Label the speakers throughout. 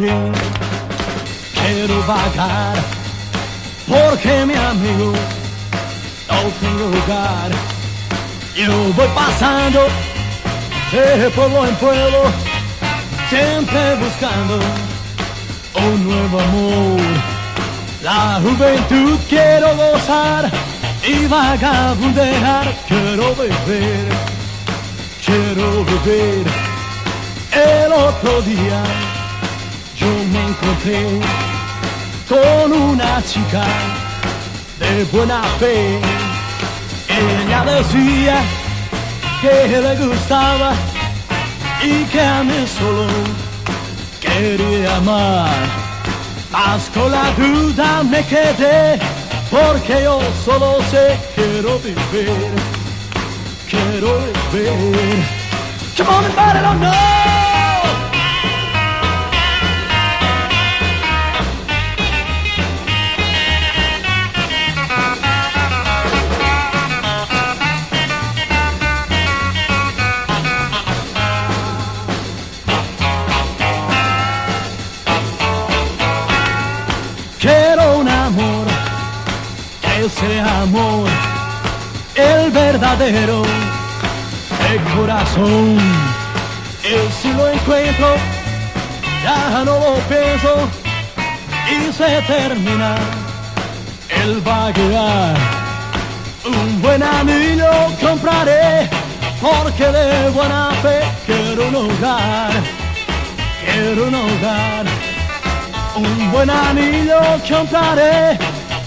Speaker 1: bien. Quiero vagar porque mi amigo no tengo hogar. Yo voy pasando de pueblo en pueblo, siempre buscando un nuevo amor. La juventud quiero gozar y vagabundear, quiero beber, quiero beber. El otro día yo me encontré con una chica de buena fe. Ella decía que le gustaba y que a mí solo quería amar. Mas con la duda me quedé porque yo solo sé quiero vivir, quiero vivir. Come on. Quiero ese amor, el verdadero, de corazón. Y si lo encuentro, ya no lo pienso y se termina el vaguear. Un buen anillo compraré porque de buena fe quiero un hogar, quiero un hogar. Un buen anillo compraré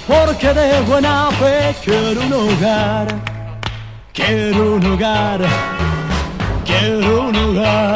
Speaker 1: porque de buena fe quiero un hogar, quiero un hogar, quiero un hogar.